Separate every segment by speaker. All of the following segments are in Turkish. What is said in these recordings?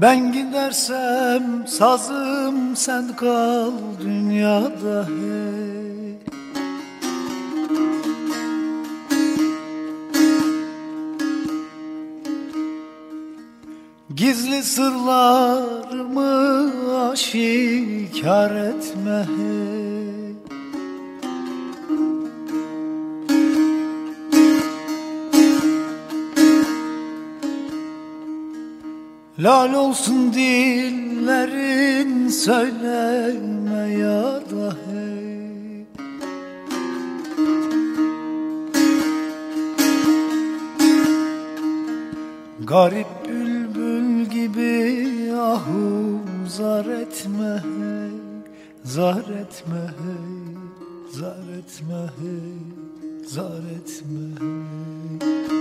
Speaker 1: Ben gidersem sazım sen kal dünyada hey. Gizli sırlarımı aşikar etme hey Lal olsun dillerin söyleme ya da hey. Garip bülbül gibi ahu zar etme hey Zar etme hey Zar etme hey Zar etme hey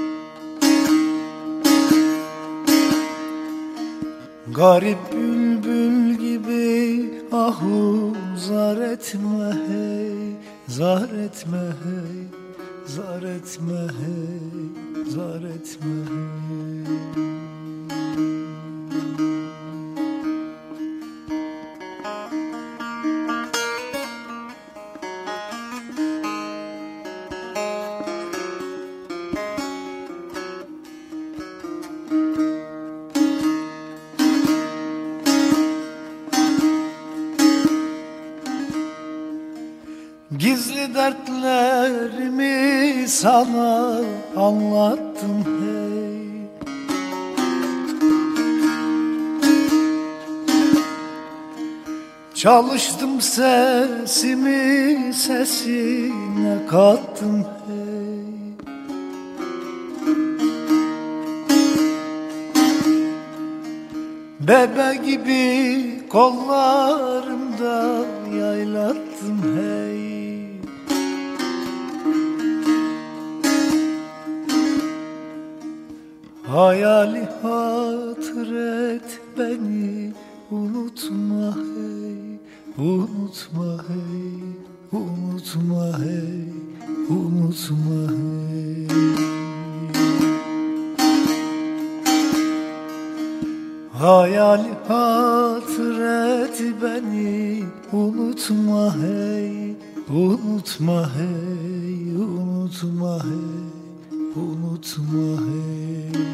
Speaker 1: Garip bülbül gibi ahu zar etme hey Zar etme hey Zar etme hey Zar etme hey sana anlattım hey. Çalıştım sesimi sesine kattım hey. Bebe gibi kollarımda yaylattım hey Hayali hatır et beni unutma hey Unutma hey Unutma hey Unutma hey. Hayali hatır et beni unutma hey Unutma hey Unutma hey Unutma hey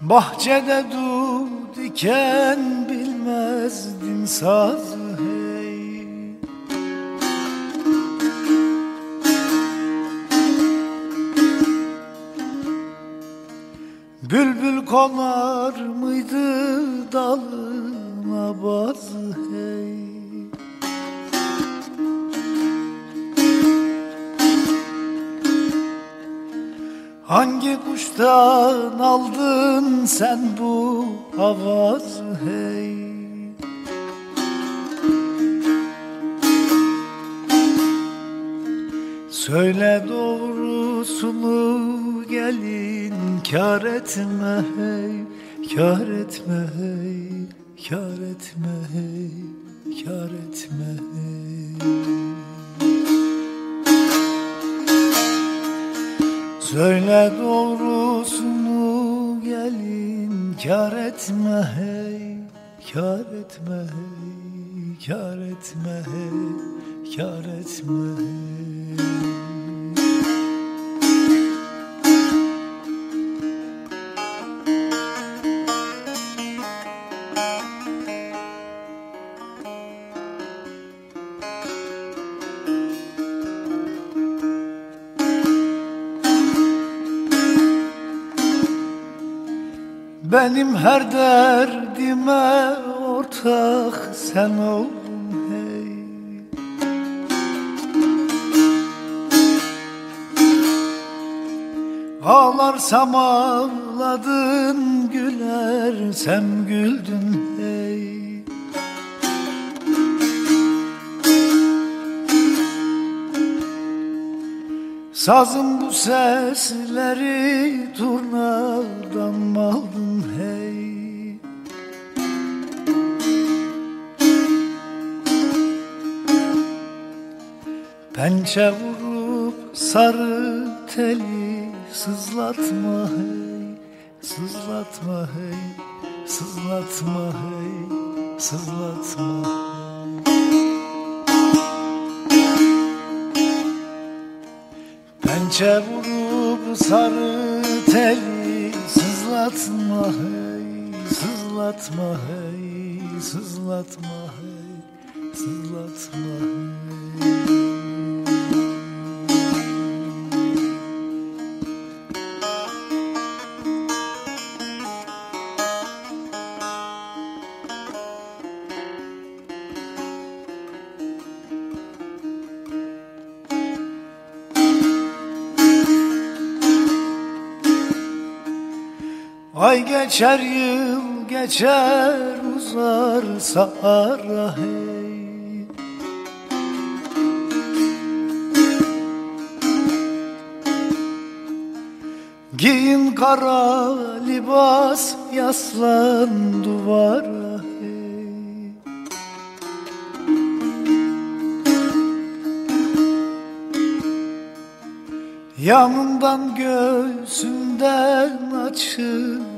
Speaker 1: Bahçede du diken bilmezdin sazı hey. Bülbül konar mıydı dalına bazı hey? Hangi kuştan aldın sen bu avazı hey Söyle doğrusunu gelin kar etme hey? Kar etme hey? Kar etme hey? Kar etme hey? Söyle doğrusunu gelin kar etme hey? Kar etme hey? Kar etme hey? Kar etme hey Benim her derdime ortak sen oldun hey. Ağlarsam ağladın gülersem güldün Sazın bu sesleri turnadan mı aldın hey. Pençe vurup sarı teli sızlatma hey. Sızlatma hey. Sızlatma hey. Sızlatma. hey Pençe vurup sarı teli Sızlatma hey Sızlatma hey Sızlatma hey Sızlatma hey Ay geçer yıl geçer uzar ara hey. Giyin kara libas yaslan duvara hey. Yanından göğsünden açılır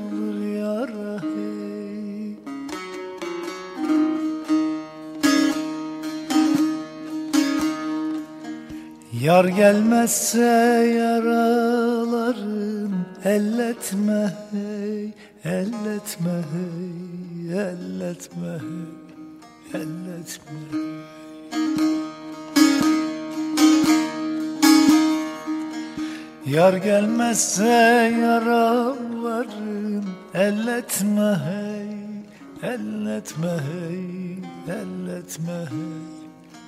Speaker 1: Yar gelmezse yaraların elletme hey Elletme hey Elletme hey Elletme. Yar gelmezse yaralarım elletme hey Elletme hey Elletme hey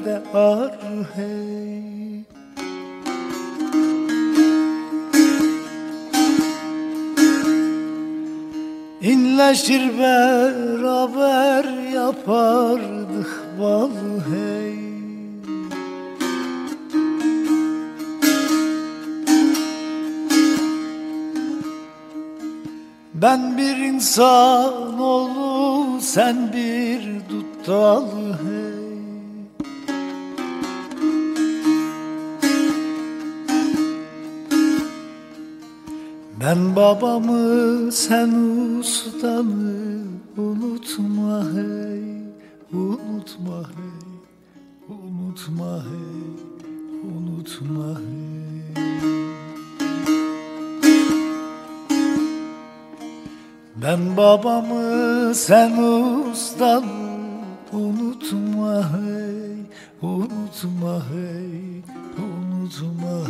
Speaker 1: Veysel'de ar hey. İnleşir beraber yapardık bal hey. Ben bir insan oğlu sen bir dut Ben babamı sen ustanı unutma hey Unutma hey Unutma hey Unutma hey. Ben babamı sen ustanı unutma hey Unutma hey Unutma